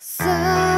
色。